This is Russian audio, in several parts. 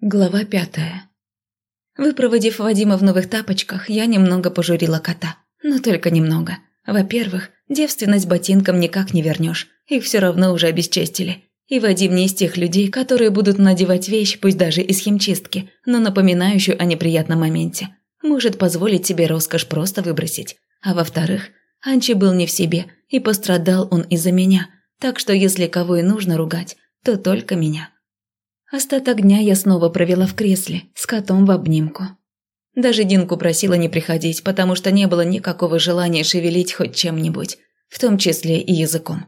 Глава пятая. Выпроводив Вадима в новых тапочках, я немного пожурила кота. Но только немного. Во-первых, девственность ботинкам никак не вернешь. Их все равно уже обесчестили. И Вадим не из тех людей, которые будут надевать вещь, пусть даже из химчистки, но напоминающую о неприятном моменте. Может позволить себе роскошь просто выбросить. А во-вторых, Анчи был не в себе, и пострадал он из-за меня. Так что если кого и нужно ругать, то только меня. Остаток дня я снова провела в кресле, с котом в обнимку. Даже Динку просила не приходить, потому что не было никакого желания шевелить хоть чем-нибудь, в том числе и языком.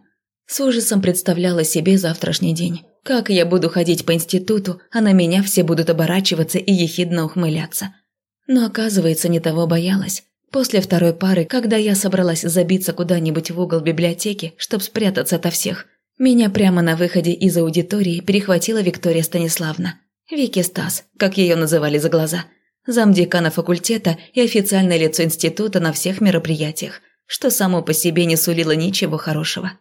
С ужасом представляла себе завтрашний день. Как я буду ходить по институту, а на меня все будут оборачиваться и ехидно ухмыляться. Но оказывается, не того боялась. После второй пары, когда я собралась забиться куда-нибудь в угол библиотеки, чтобы спрятаться ото всех – меня прямо на выходе из аудитории перехватила Виктория Станиславна. Вики Стас, как ее называли за глаза. Замдекана факультета и официальное лицо института на всех мероприятиях, что само по себе не сулило ничего хорошего.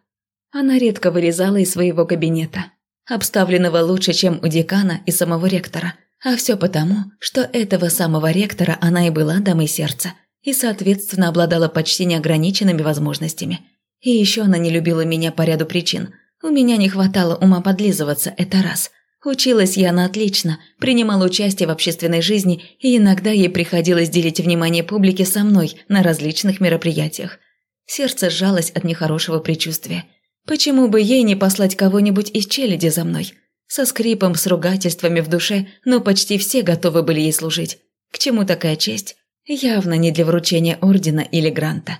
Она редко вылезала из своего кабинета, обставленного лучше, чем у декана и самого ректора. А все потому, что этого самого ректора она и была дамой сердца, и, соответственно, обладала почти неограниченными возможностями. И еще она не любила меня по ряду причин – у меня не хватало ума подлизываться, это раз. Училась я на отлично, принимала участие в общественной жизни, и иногда ей приходилось делить внимание публики со мной на различных мероприятиях. Сердце сжалось от нехорошего предчувствия. Почему бы ей не послать кого-нибудь из челяди за мной? Со скрипом, с ругательствами в душе, но почти все готовы были ей служить. К чему такая честь? Явно не для вручения ордена или гранта.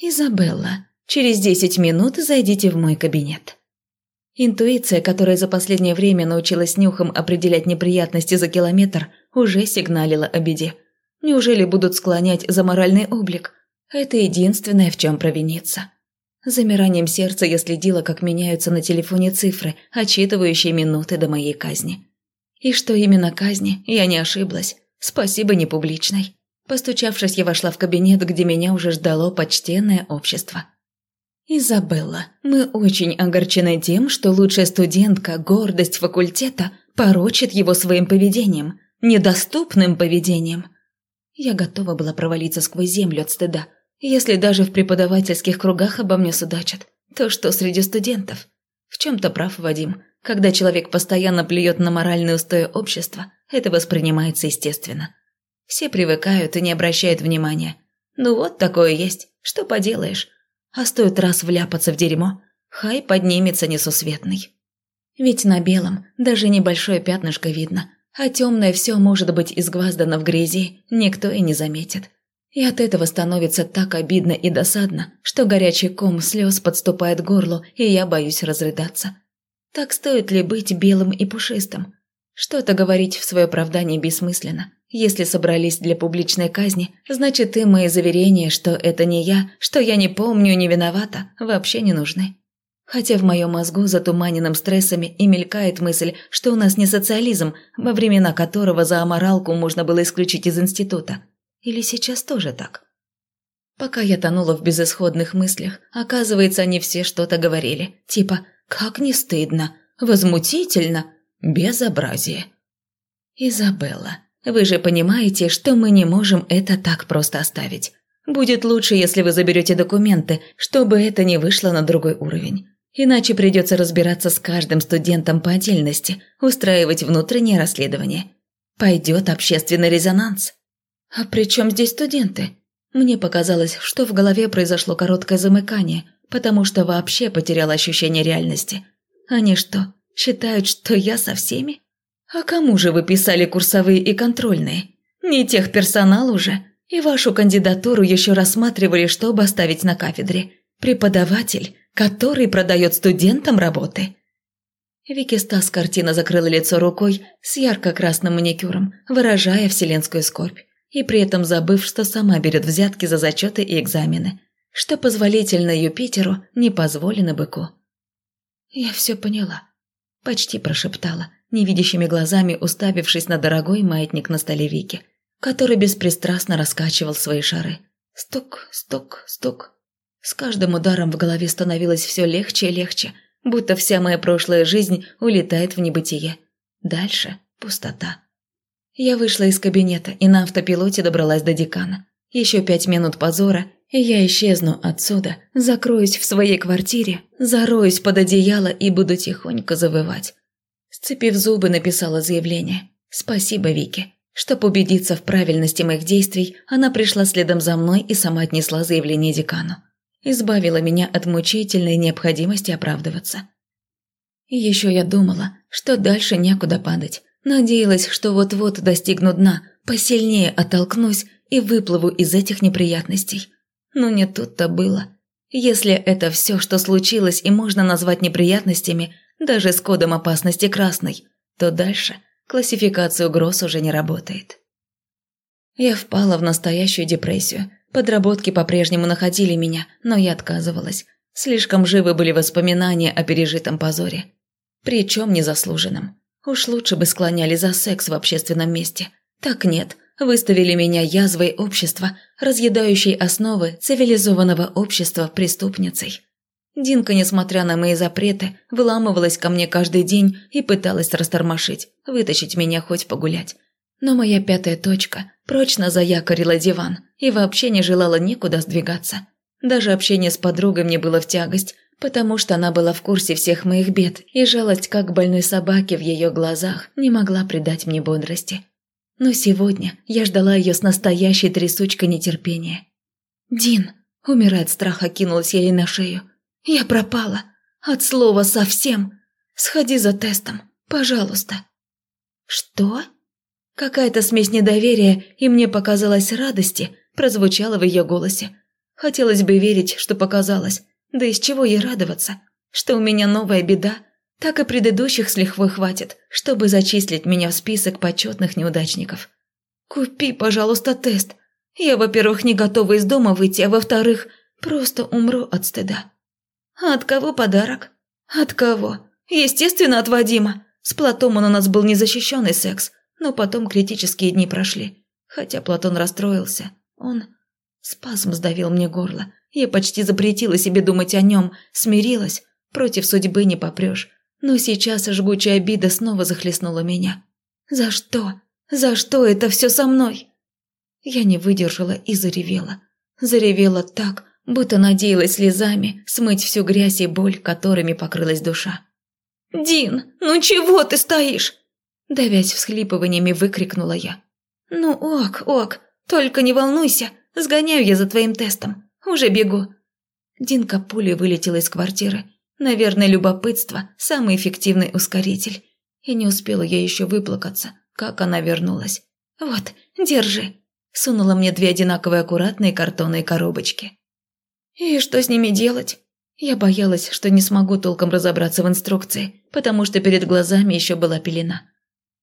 «Изабелла», Через десять минут зайдите в мой кабинет». Интуиция, которая за последнее время научилась нюхом определять неприятности за километр, уже сигналила о беде. Неужели будут склонять за моральный облик? Это единственное, в чем провиниться. Замиранием сердца я следила, как меняются на телефоне цифры, отчитывающие минуты до моей казни. И что именно казни, я не ошиблась. Спасибо не публичной. Постучавшись, я вошла в кабинет, где меня уже ждало почтенное общество. «Изабелла, мы очень огорчены тем, что лучшая студентка, гордость факультета, порочит его своим поведением, недоступным поведением». Я готова была провалиться сквозь землю от стыда. Если даже в преподавательских кругах обо мне судачат, то что среди студентов? В чем-то прав Вадим. Когда человек постоянно плюет на моральные устои общества, это воспринимается естественно. Все привыкают и не обращают внимания. Ну вот такое есть, что поделаешь. А стоит раз вляпаться в дерьмо, хай поднимется несусветный. Ведь на белом даже небольшое пятнышко видно, а темное все может быть изгваздано в грязи, никто и не заметит. И от этого становится так обидно и досадно, что горячий ком слез подступает к горлу, и я боюсь разрыдаться. Так стоит ли быть белым и пушистым? Что-то говорить в свое оправдание бессмысленно. Если собрались для публичной казни, значит и мои заверения, что это не я, что я не помню, не виновата, вообще не нужны. Хотя в моем мозгу, затуманенным стрессами, и мелькает мысль, что у нас не социализм, во времена которого за аморалку можно было исключить из института. Или сейчас тоже так? Пока я тонула в безысходных мыслях, оказывается, они все что-то говорили. Типа «как не стыдно», «возмутительно», «безобразие». Изабелла. Вы же понимаете, что мы не можем это так просто оставить. Будет лучше, если вы заберете документы, чтобы это не вышло на другой уровень. Иначе придется разбираться с каждым студентом по отдельности, устраивать внутреннее расследование. Пойдет общественный резонанс. А при чем здесь студенты? Мне показалось, что в голове произошло короткое замыкание, потому что вообще потеряла ощущение реальности. Они что, считают, что я со всеми? «А кому же вы писали курсовые и контрольные? Не тех персонал уже. И вашу кандидатуру еще рассматривали, чтобы оставить на кафедре. Преподаватель, который продает студентам работы». Вики Стас картина закрыла лицо рукой с ярко-красным маникюром, выражая вселенскую скорбь, и при этом забыв, что сама берет взятки за зачеты и экзамены, что позволительно Юпитеру, не позволено быку. «Я все поняла», – почти прошептала – невидящими глазами уставившись на дорогой маятник на столе Вики, который беспристрастно раскачивал свои шары. Стук, стук, стук. С каждым ударом в голове становилось все легче и легче, будто вся моя прошлая жизнь улетает в небытие. Дальше, Пустота. Я вышла из кабинета и на автопилоте добралась до декана. Еще пять минут позора, и я исчезну отсюда, закроюсь в своей квартире, зароюсь под одеяло и буду тихонько завывать. Сцепив зубы, написала заявление. «Спасибо, Вике. Чтоб убедиться в правильности моих действий, она пришла следом за мной и сама отнесла заявление декану. Избавила меня от мучительной необходимости оправдываться. Еще я думала, что дальше некуда падать. Надеялась, что вот-вот достигну дна, посильнее оттолкнусь и выплыву из этих неприятностей. Но не тут-то было. Если это все, что случилось и можно назвать неприятностями, даже с кодом опасности красной, то дальше классификация угроз уже не работает. Я впала в настоящую депрессию. Подработки по-прежнему находили меня, но я отказывалась. Слишком живы были воспоминания о пережитом позоре. Причем незаслуженном. Уж лучше бы склоняли за секс в общественном месте. Так нет, выставили меня язвой общества, разъедающей основы цивилизованного общества преступницей. Динка, несмотря на мои запреты, выламывалась ко мне каждый день и пыталась растормошить, вытащить меня хоть погулять. Но моя пятая точка прочно заякорила диван и вообще не желала никуда сдвигаться. Даже общение с подругой мне было в тягость, потому что она была в курсе всех моих бед, и жалость, как больной собаки в ее глазах, не могла придать мне бодрости. Но сегодня я ждала ее с настоящей трясучкой нетерпения. «Дин!» – умирая от страха, кинулась я ей на шею. «Я пропала! От слова совсем! Сходи за тестом, пожалуйста!» «Что?» Какая-то смесь недоверия и мне показалось радости прозвучала в ее голосе. Хотелось бы верить, что показалось. Да из чего ей радоваться? Что у меня новая беда? Так и предыдущих с лихвой хватит, чтобы зачислить меня в список почетных неудачников. Купи, пожалуйста, тест. Я, во-первых, не готова из дома выйти, а во-вторых, просто умру от стыда. От кого подарок? От кого? Естественно, от Вадима. С Платомом у нас был незащищенный секс. Но потом критические дни прошли. Хотя Платон расстроился. Он... Спазм сдавил мне горло. Я почти запретила себе думать о нем. Смирилась. Против судьбы не попрешь. Но сейчас жгучая обида снова захлестнула меня. За что? За что это все со мной? Я не выдержала и заревела. Заревела так, будто надеялась слезами смыть всю грязь и боль, которыми покрылась душа. «Дин, ну чего ты стоишь? Давясь всхлипываниями, выкрикнула я. «Ну ок, ок, только не волнуйся, сгоняю я за твоим тестом. Уже бегу». Динка пулей вылетела из квартиры. Наверное, любопытство – самый эффективный ускоритель. И не успела я еще выплакаться, как она вернулась. «Вот, держи», – сунула мне две одинаковые аккуратные картонные коробочки. «И что с ними делать?» Я боялась, что не смогу толком разобраться в инструкции, потому что перед глазами еще была пелена.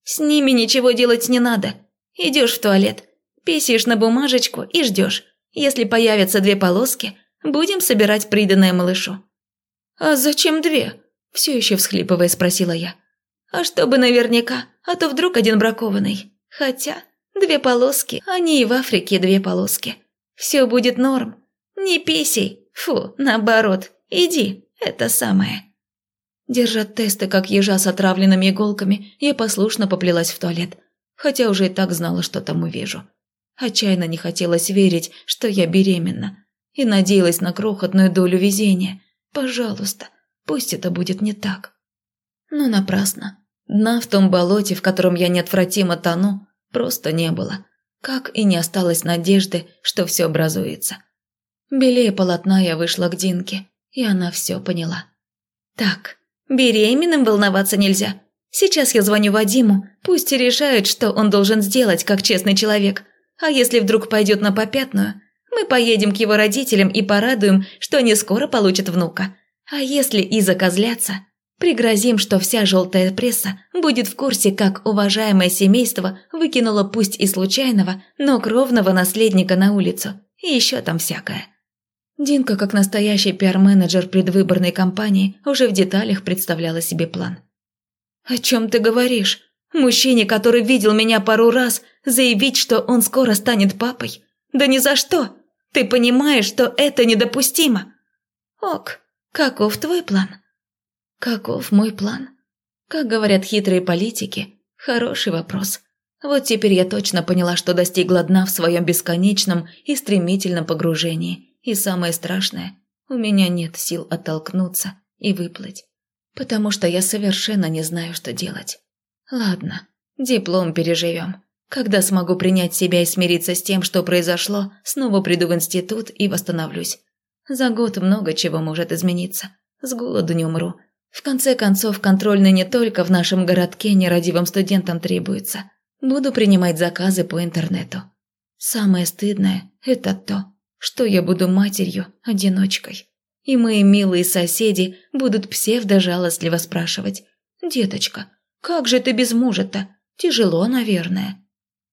С ними ничего делать не надо. Идешь в туалет, писаешь на бумажечку и ждешь. Если появятся две полоски, будем собирать приданное малышу». «А зачем две?» – все еще всхлипывая спросила я. «А чтобы наверняка, а то вдруг один бракованный. Хотя две полоски, они и в Африке две полоски. Все будет норм. Не писей, фу, наоборот, иди, это самое». Держа тесты, как ежа с отравленными иголками, я послушно поплелась в туалет, хотя уже и так знала, что там увижу. Отчаянно не хотелось верить, что я беременна, и надеялась на крохотную долю везения. Пожалуйста, пусть это будет не так. Но напрасно. Дна в том болоте, в котором я неотвратимо тону, просто не было. Как и не осталось надежды, что все образуется. Белее полотна я вышла к Динке, и она все поняла. Так, Беременным волноваться нельзя. Сейчас я звоню Вадиму, пусть решает, что он должен сделать, как честный человек. А если вдруг пойдет на попятную, мы поедем к его родителям и порадуем, что они скоро получат внука. А если и закозлятся, пригрозим, что вся желтая пресса будет в курсе, как уважаемое семейство выкинуло пусть и случайного, но кровного наследника на улицу. И еще там всякое. Динка, как настоящий пиар-менеджер предвыборной кампании, уже в деталях представляла себе план. «О чем ты говоришь? Мужчине, который видел меня пару раз, заявить, что он скоро станет папой? Да ни за что! Ты понимаешь, что это недопустимо!» «Ок, каков твой план?» «Каков мой план?» Как говорят хитрые политики, Хороший вопрос. Вот теперь я точно поняла, что достигла дна в своем бесконечном и стремительном погружении. И самое страшное, у меня нет сил оттолкнуться и выплыть. Потому что я совершенно не знаю, что делать. Ладно, диплом переживем. Когда смогу принять себя и смириться с тем, что произошло, снова приду в институт и восстановлюсь. За год много чего может измениться. С голоду не умру. В конце концов, контрольный не только в нашем городке нерадивым студентам требуется. Буду принимать заказы по интернету. Самое стыдное – это то, что я буду матерью-одиночкой. И мои милые соседи будут псевдо-жалостливо спрашивать. «Деточка, как же ты без мужа-то? Тяжело, наверное».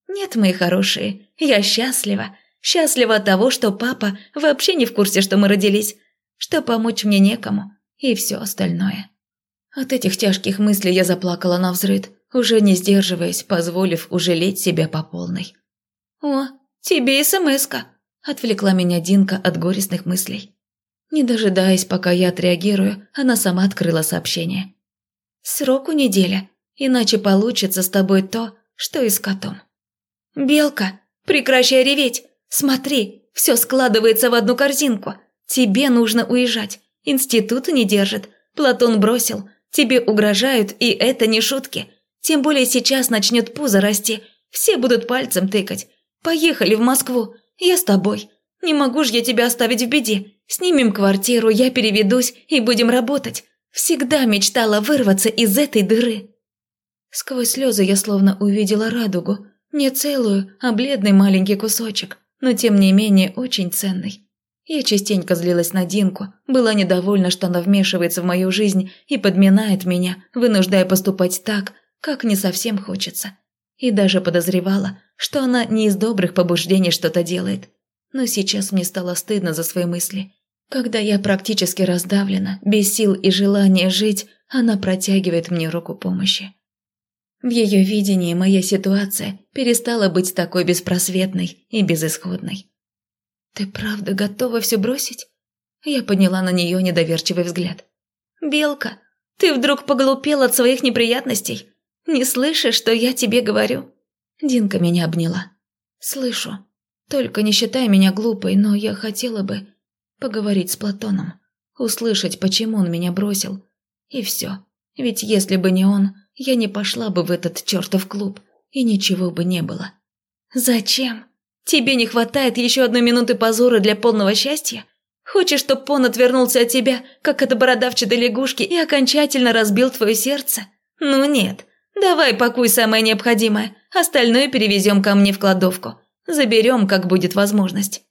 «Нет, мои хорошие, я счастлива. Счастлива от того, что папа вообще не в курсе, что мы родились, что помочь мне некому и все остальное». От этих тяжких мыслей я заплакала на взрыд, уже не сдерживаясь, позволив ужалеть себя по полной. «О, тебе смс-ка!» – отвлекла меня Динка от горестных мыслей. Не дожидаясь, пока я отреагирую, она сама открыла сообщение. «Сроку неделя, иначе получится с тобой то, что и с котом». «Белка, прекращай реветь! Смотри, все складывается в одну корзинку. Тебе нужно уезжать. Институт не держит. Платон бросил. Тебе угрожают, и это не шутки. Тем более сейчас начнет пузо расти. Все будут пальцем тыкать. Поехали в Москву. Я с тобой. Не могу же я тебя оставить в беде. Снимем квартиру, я переведусь и будем работать. Всегда мечтала вырваться из этой дыры. Сквозь слезы я словно увидела радугу. Не целую, а бледный маленький кусочек, но тем не менее очень ценный. Я частенько злилась на Динку, была недовольна, что она вмешивается в мою жизнь и подминает меня, вынуждая поступать так, как не совсем хочется. И даже подозревала, что она не из добрых побуждений что-то делает. Но сейчас мне стало стыдно за свои мысли. Когда я практически раздавлена, без сил и желания жить, она протягивает мне руку помощи. В ее видении моя ситуация перестала быть такой беспросветной и безысходной. «Ты правда готова все бросить?» Я подняла на нее недоверчивый взгляд. «Белка, ты вдруг поглупел от своих неприятностей? Не слышишь, что я тебе говорю?» Динка меня обняла. «Слышу. Только не считай меня глупой, но я хотела бы поговорить с Платоном, услышать, почему он меня бросил. И все. Ведь если бы не он, я не пошла бы в этот чертов клуб, и ничего бы не было. Зачем? Тебе не хватает еще одной минуты позора для полного счастья? Хочешь, чтоб он отвернулся от тебя, как от бородавчатой лягушки, и окончательно разбил твое сердце? Ну нет. Давай пакуй самое необходимое, остальное перевезем ко мне в кладовку. Заберем, как будет возможность.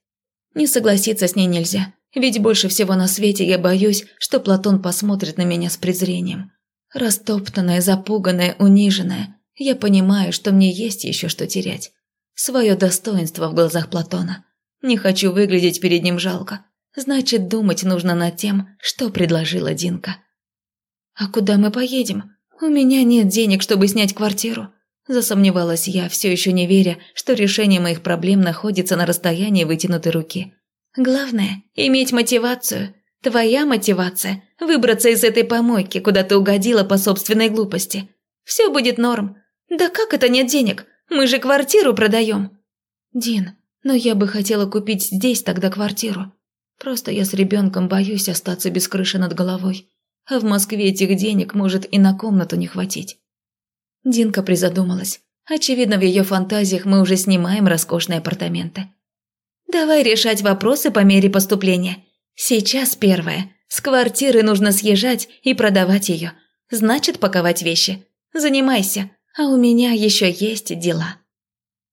Не согласиться с ней нельзя, ведь больше всего на свете я боюсь, что Платон посмотрит на меня с презрением. Растоптанная, запуганная, униженная, я понимаю, что мне есть еще что терять. Свое достоинство в глазах Платона. Не хочу выглядеть перед ним жалко. Значит, думать нужно над тем, что предложила Динка. «А куда мы поедем? У меня нет денег, чтобы снять квартиру». Засомневалась я, все еще не веря, что решение моих проблем находится на расстоянии вытянутой руки. «Главное – иметь мотивацию, Твоя мотивация – выбраться из этой помойки, куда ты угодила по собственной глупости. Все будет норм. Да как это нет денег? Мы же квартиру продаем. Дин, но я бы хотела купить здесь тогда квартиру. Просто я с ребенком боюсь остаться без крыши над головой. А в Москве этих денег может и на комнату не хватить. Динка призадумалась. Очевидно, в ее фантазиях мы уже снимаем роскошные апартаменты. Давай решать вопросы по мере поступления. Сейчас первое. С квартиры нужно съезжать и продавать ее. Значит, паковать вещи. Занимайся, а у меня еще есть дела.